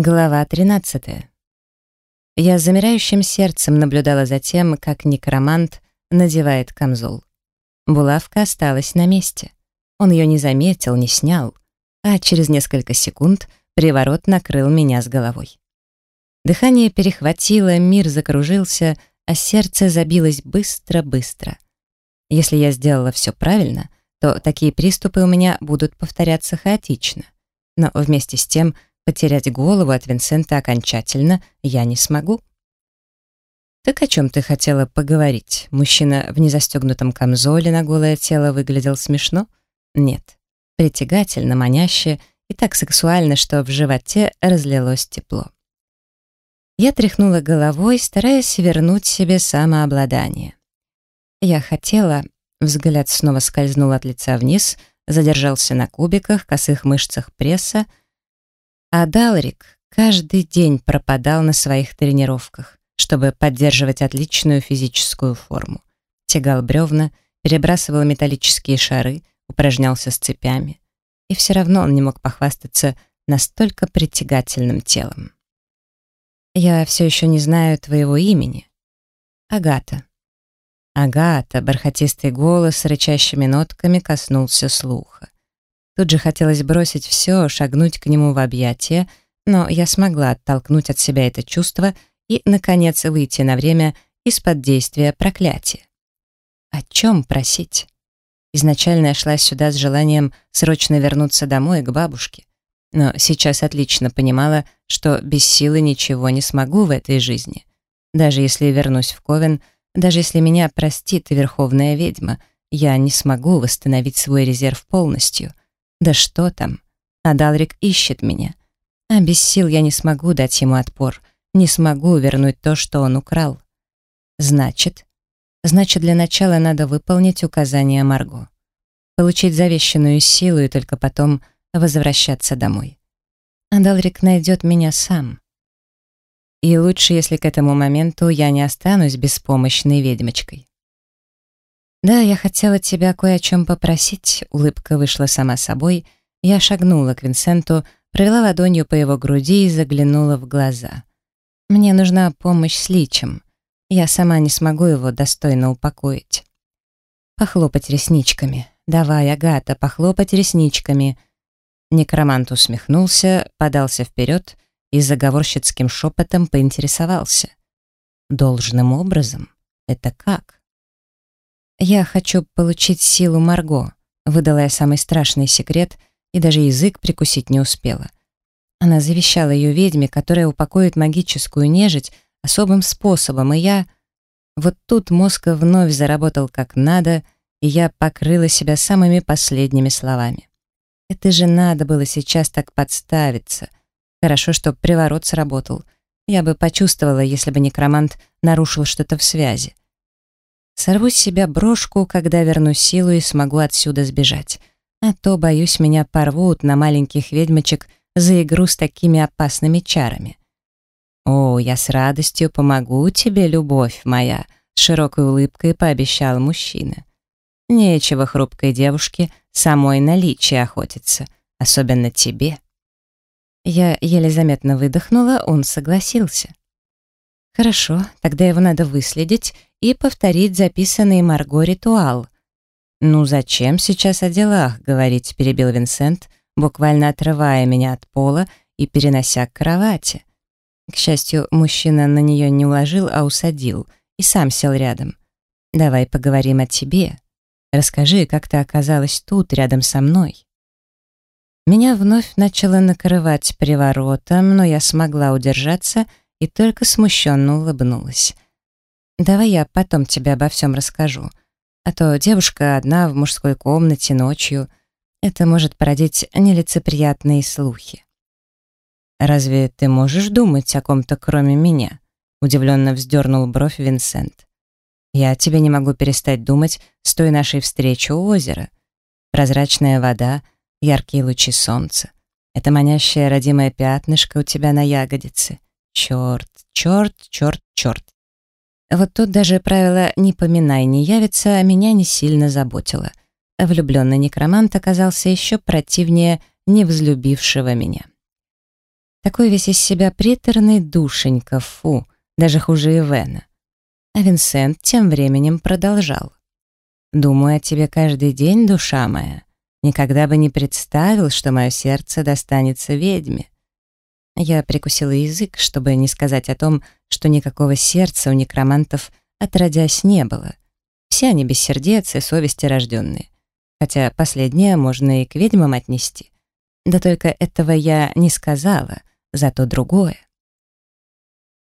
Глава 13. Я с замирающим сердцем наблюдала за тем, как некромант надевает камзол. Булавка осталась на месте. Он ее не заметил, не снял, а через несколько секунд приворот накрыл меня с головой. Дыхание перехватило, мир закружился, а сердце забилось быстро-быстро. Если я сделала все правильно, то такие приступы у меня будут повторяться хаотично. Но вместе с тем — Потерять голову от Винсента окончательно я не смогу. «Так о чем ты хотела поговорить?» Мужчина в незастегнутом камзоле на голое тело выглядел смешно? Нет. Притягательно, маняще и так сексуально, что в животе разлилось тепло. Я тряхнула головой, стараясь вернуть себе самообладание. Я хотела... Взгляд снова скользнул от лица вниз, задержался на кубиках, косых мышцах пресса, а Далрик каждый день пропадал на своих тренировках, чтобы поддерживать отличную физическую форму. Тягал бревна, перебрасывал металлические шары, упражнялся с цепями. И все равно он не мог похвастаться настолько притягательным телом. «Я все еще не знаю твоего имени». «Агата». «Агата», бархатистый голос с рычащими нотками коснулся слуха. Тут же хотелось бросить все, шагнуть к нему в объятия, но я смогла оттолкнуть от себя это чувство и, наконец, выйти на время из-под действия проклятия. О чем просить? Изначально я шла сюда с желанием срочно вернуться домой к бабушке, но сейчас отлично понимала, что без силы ничего не смогу в этой жизни. Даже если вернусь в Ковен, даже если меня простит Верховная Ведьма, я не смогу восстановить свой резерв полностью. Да что там? Адалрик ищет меня. А без сил я не смогу дать ему отпор, не смогу вернуть то, что он украл. Значит, значит для начала надо выполнить указания Марго. Получить завещанную силу и только потом возвращаться домой. Адалрик найдет меня сам. И лучше, если к этому моменту я не останусь беспомощной ведьмочкой. «Да, я хотела тебя кое о чем попросить», — улыбка вышла сама собой. Я шагнула к Винсенту, провела ладонью по его груди и заглянула в глаза. «Мне нужна помощь с личем. Я сама не смогу его достойно упокоить». «Похлопать ресничками. Давай, Агата, похлопать ресничками». Некромант усмехнулся, подался вперед и заговорщицким шепотом поинтересовался. «Должным образом? Это как?» «Я хочу получить силу Марго», — выдала я самый страшный секрет и даже язык прикусить не успела. Она завещала ее ведьме, которая упокоит магическую нежить особым способом, и я... Вот тут мозг вновь заработал как надо, и я покрыла себя самыми последними словами. Это же надо было сейчас так подставиться. Хорошо, что приворот сработал. Я бы почувствовала, если бы некромант нарушил что-то в связи. Сорву с себя брошку, когда верну силу и смогу отсюда сбежать. А то, боюсь, меня порвут на маленьких ведьмочек за игру с такими опасными чарами. «О, я с радостью помогу тебе, любовь моя», — широкой улыбкой пообещал мужчина. «Нечего хрупкой девушке самой наличие охотиться, особенно тебе». Я еле заметно выдохнула, он согласился. «Хорошо, тогда его надо выследить и повторить записанный Марго ритуал. «Ну зачем сейчас о делах?» — говорить, перебил Винсент, буквально отрывая меня от пола и перенося к кровати. К счастью, мужчина на нее не уложил, а усадил, и сам сел рядом. «Давай поговорим о тебе. Расскажи, как ты оказалась тут, рядом со мной». Меня вновь начало накрывать приворотом, но я смогла удержаться и только смущенно улыбнулась. Давай я потом тебе обо всем расскажу. А то девушка одна в мужской комнате ночью. Это может породить нелицеприятные слухи. «Разве ты можешь думать о ком-то, кроме меня?» Удивленно вздернул бровь Винсент. «Я тебе не могу перестать думать с той нашей встречи у озера. Прозрачная вода, яркие лучи солнца. Это манящее родимое пятнышко у тебя на ягодице. Черт, черт, черт, черт. Вот тут даже правило «не поминай, не явится» меня не сильно заботило. Влюбленный некромант оказался еще противнее невзлюбившего меня. Такой весь из себя приторный душенька, фу, даже хуже Ивена. А Винсент тем временем продолжал. «Думаю о тебе каждый день, душа моя. Никогда бы не представил, что мое сердце достанется ведьме». Я прикусила язык, чтобы не сказать о том, что никакого сердца у некромантов отродясь не было. Все они без сердец и совести рожденные. Хотя последнее можно и к ведьмам отнести. Да только этого я не сказала, зато другое.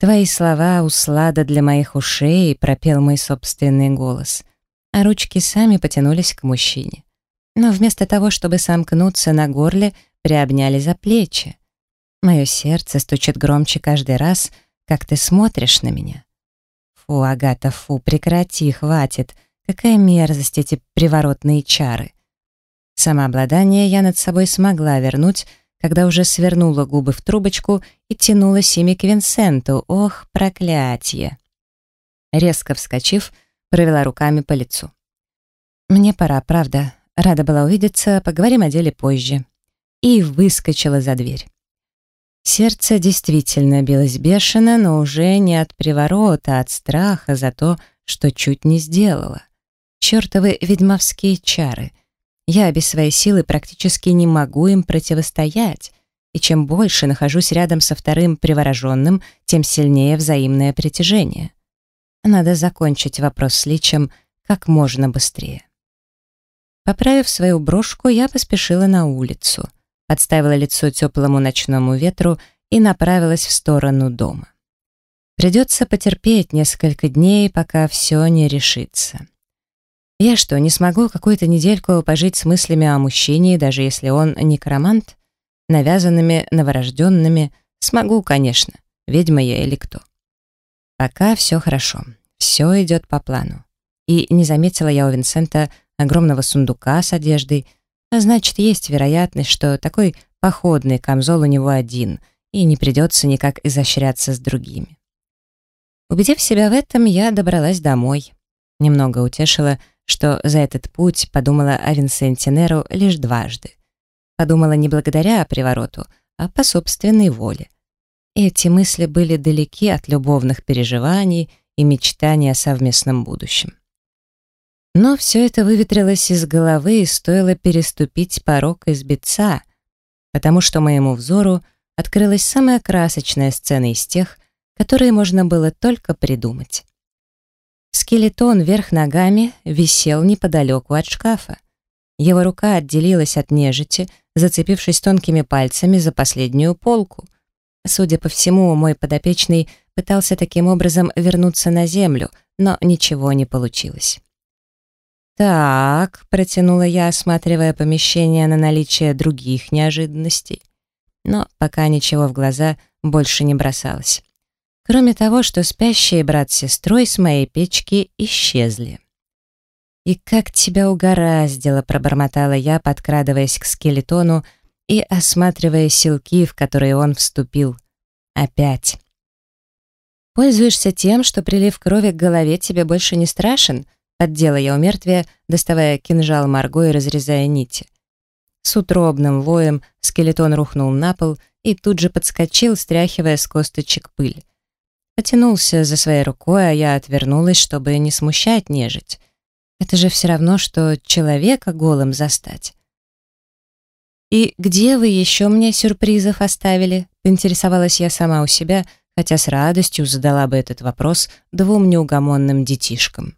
Твои слова услада для моих ушей, пропел мой собственный голос, а ручки сами потянулись к мужчине. Но вместо того, чтобы сомкнуться на горле, приобняли за плечи. Мое сердце стучит громче каждый раз, как ты смотришь на меня. Фу, Агата, фу, прекрати, хватит. Какая мерзость эти приворотные чары. Самообладание я над собой смогла вернуть, когда уже свернула губы в трубочку и тянулась ими к Винсенту. Ох, проклятие! Резко вскочив, провела руками по лицу. «Мне пора, правда. Рада была увидеться, поговорим о деле позже». И выскочила за дверь. Сердце действительно билось бешено, но уже не от приворота, а от страха за то, что чуть не сделала. Чёртовы ведьмовские чары. Я без своей силы практически не могу им противостоять, и чем больше нахожусь рядом со вторым привороженным, тем сильнее взаимное притяжение. Надо закончить вопрос с личем как можно быстрее. Поправив свою брошку, я поспешила на улицу, подставила лицо теплому ночному ветру и направилась в сторону дома. Придется потерпеть несколько дней, пока все не решится. Я что, не смогу какую-то недельку пожить с мыслями о мужчине, даже если он некромант? Навязанными, новорожденными? Смогу, конечно. Ведьма я или кто. Пока все хорошо. Все идет по плану. И не заметила я у Винсента огромного сундука с одеждой, а значит, есть вероятность, что такой походный камзол у него один, и не придется никак изощряться с другими. Убедив себя в этом, я добралась домой. Немного утешила, что за этот путь подумала о Винсенте Неру лишь дважды. Подумала не благодаря привороту, а по собственной воле. Эти мысли были далеки от любовных переживаний и мечтаний о совместном будущем. Но все это выветрилось из головы и стоило переступить порог избеца, потому что моему взору открылась самая красочная сцена из тех, которые можно было только придумать. Скелетон вверх ногами висел неподалеку от шкафа. Его рука отделилась от нежити, зацепившись тонкими пальцами за последнюю полку. Судя по всему, мой подопечный пытался таким образом вернуться на землю, но ничего не получилось. «Так», — протянула я, осматривая помещение на наличие других неожиданностей. Но пока ничего в глаза больше не бросалось. Кроме того, что спящие брат с сестрой с моей печки исчезли. «И как тебя угораздило!» — пробормотала я, подкрадываясь к скелетону и осматривая силки, в которые он вступил. Опять. «Пользуешься тем, что прилив крови к голове тебе больше не страшен?» — поддела я у мертвия, доставая кинжал Марго и разрезая нити. С утробным воем скелетон рухнул на пол и тут же подскочил, стряхивая с косточек пыль. Потянулся за своей рукой, а я отвернулась, чтобы не смущать нежить. Это же все равно, что человека голым застать. «И где вы еще мне сюрпризов оставили?» — поинтересовалась я сама у себя, хотя с радостью задала бы этот вопрос двум неугомонным детишкам.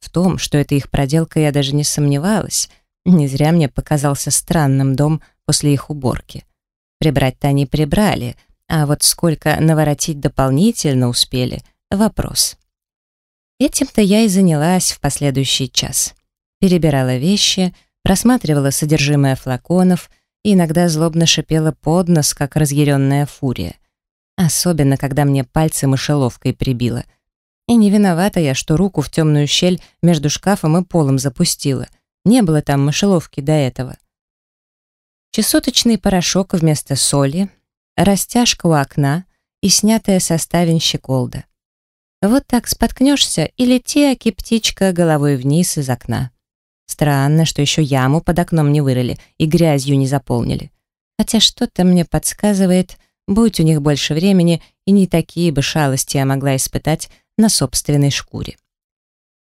В том, что это их проделка, я даже не сомневалась. Не зря мне показался странным дом после их уборки. Прибрать-то они прибрали, а вот сколько наворотить дополнительно успели — вопрос. Этим-то я и занялась в последующий час. Перебирала вещи, просматривала содержимое флаконов и иногда злобно шипела под нос, как разъяренная фурия. Особенно, когда мне пальцы мышеловкой прибило. И не виновата я, что руку в темную щель между шкафом и полом запустила. Не было там мышеловки до этого. Чесоточный порошок вместо соли, растяжка у окна и снятая со ставень щеколда. Вот так споткнешься и лети, аки птичка, головой вниз из окна. Странно, что еще яму под окном не вырыли и грязью не заполнили. Хотя что-то мне подсказывает, будь у них больше времени, и не такие бы шалости я могла испытать на собственной шкуре.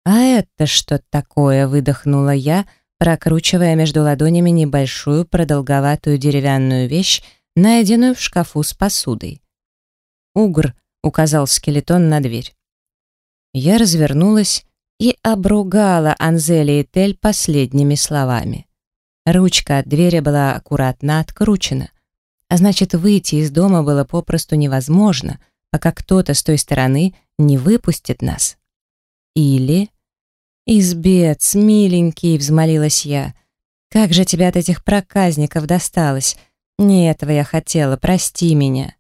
«А это что такое?» — выдохнула я, прокручивая между ладонями небольшую продолговатую деревянную вещь, найденную в шкафу с посудой. «Угр», — указал скелетон на дверь. Я развернулась и обругала Анзели и Тель последними словами. Ручка от двери была аккуратно откручена, а значит, выйти из дома было попросту невозможно, пока кто-то с той стороны не выпустит нас. Или... «Избец, миленький!» — взмолилась я. «Как же тебе от этих проказников досталось? Не этого я хотела, прости меня».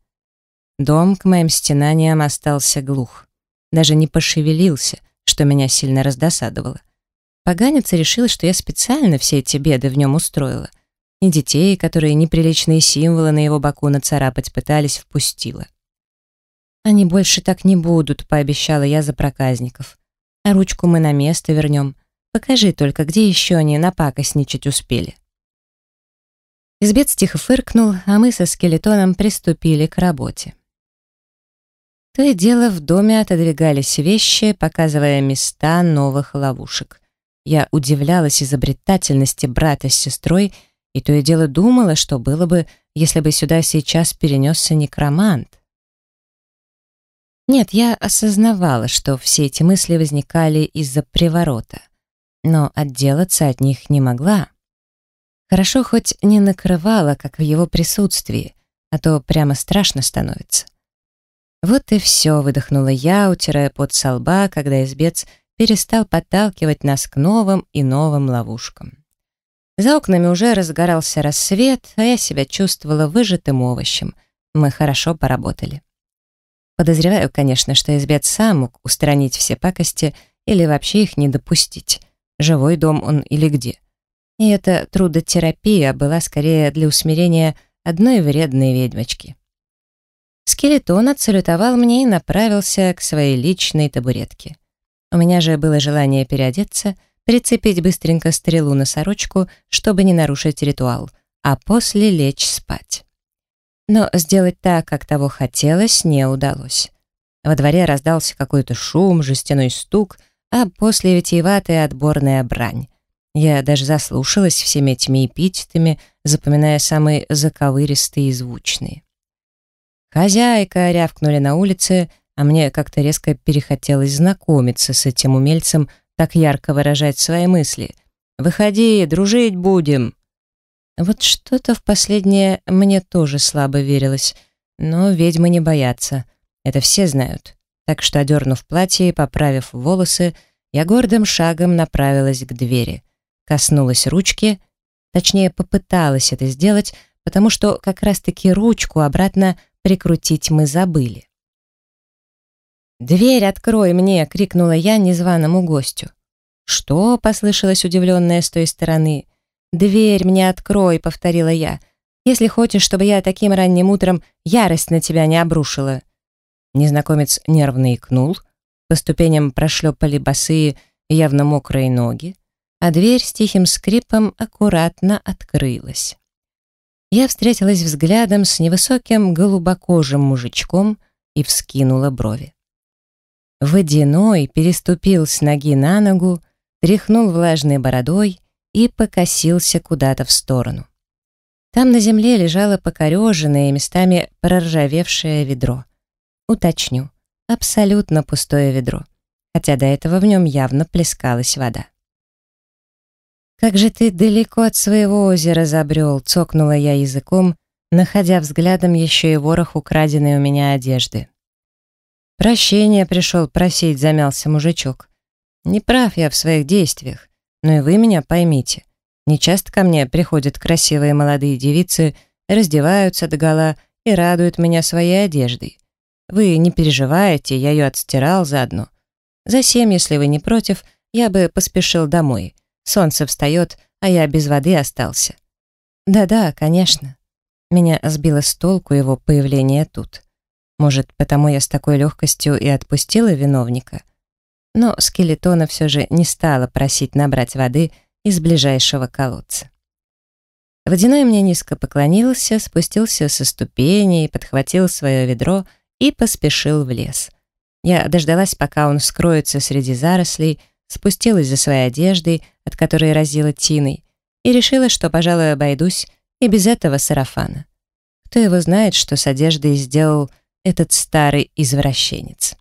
Дом к моим стенаниям остался глух. Даже не пошевелился, что меня сильно раздосадовало. Поганец решил, что я специально все эти беды в нем устроила. И детей, которые неприличные символы на его боку нацарапать пытались, впустила. «Они больше так не будут», — пообещала я за проказников. «А ручку мы на место вернем. Покажи только, где еще они напакостничать успели». Избец тихо фыркнул, а мы со скелетоном приступили к работе. То и дело в доме отодвигались вещи, показывая места новых ловушек. Я удивлялась изобретательности брата с сестрой, и то и дело думала, что было бы, если бы сюда сейчас перенесся некромант. Нет, я осознавала, что все эти мысли возникали из-за приворота, но отделаться от них не могла. Хорошо хоть не накрывала, как в его присутствии, а то прямо страшно становится. Вот и все, выдохнула я, утирая пот со лба, когда избец перестал подталкивать нас к новым и новым ловушкам. За окнами уже разгорался рассвет, а я себя чувствовала выжатым овощем. Мы хорошо поработали. Подозреваю, конечно, что избец сам мог устранить все пакости или вообще их не допустить. Живой дом он или где. И эта трудотерапия была скорее для усмирения одной вредной ведьмочки. Скелетон отсалютовал мне и направился к своей личной табуретке. У меня же было желание переодеться, прицепить быстренько стрелу на сорочку, чтобы не нарушить ритуал, а после лечь спать. Но сделать так, как того хотелось, не удалось. Во дворе раздался какой-то шум, жестяной стук, а после витиеватая отборная брань. Я даже заслушалась всеми этими эпитетами, запоминая самые заковыристые и звучные. «Хозяйка!» — рявкнули на улице, а мне как-то резко перехотелось знакомиться с этим умельцем, так ярко выражать свои мысли. «Выходи, дружить будем!» Вот что-то в последнее мне тоже слабо верилось, но ведьмы не боятся, это все знают. Так что, одернув платье и поправив волосы, я гордым шагом направилась к двери. Коснулась ручки, точнее, попыталась это сделать, потому что как раз-таки ручку обратно прикрутить мы забыли. «Дверь открой мне!» — крикнула я незваному гостю. «Что?» — послышалось удивленное с той стороны. «Дверь мне открой!» — повторила я. «Если хочешь, чтобы я таким ранним утром ярость на тебя не обрушила». Незнакомец нервно икнул, по ступеням прошлепали босые, явно мокрые ноги, а дверь с тихим скрипом аккуратно открылась я встретилась взглядом с невысоким голубокожим мужичком и вскинула брови. Водяной переступил с ноги на ногу, тряхнул влажной бородой и покосился куда-то в сторону. Там на земле лежало покореженное, местами проржавевшее ведро. Уточню, абсолютно пустое ведро, хотя до этого в нем явно плескалась вода. «Как же ты далеко от своего озера забрел», — цокнула я языком, находя взглядом еще и ворох украденной у меня одежды. «Прощения пришел просить», — замялся мужичок. «Не прав я в своих действиях, но и вы меня поймите. Не часто ко мне приходят красивые молодые девицы, раздеваются догола и радуют меня своей одеждой. Вы не переживайте, я ее отстирал заодно. За семь, если вы не против, я бы поспешил домой. Солнце встает, а я без воды остался. Да-да, конечно. Меня сбило с толку его появление тут. Может, потому я с такой легкостью и отпустила виновника? Но скелетона все же не стала просить набрать воды из ближайшего колодца. Водяной мне низко поклонился, спустился со ступеней, подхватил свое ведро и поспешил в лес. Я дождалась, пока он скроется среди зарослей, спустилась за своей одеждой, от которой разила тиной, и решила, что, пожалуй, обойдусь и без этого сарафана. Кто его знает, что с одеждой сделал этот старый извращенец.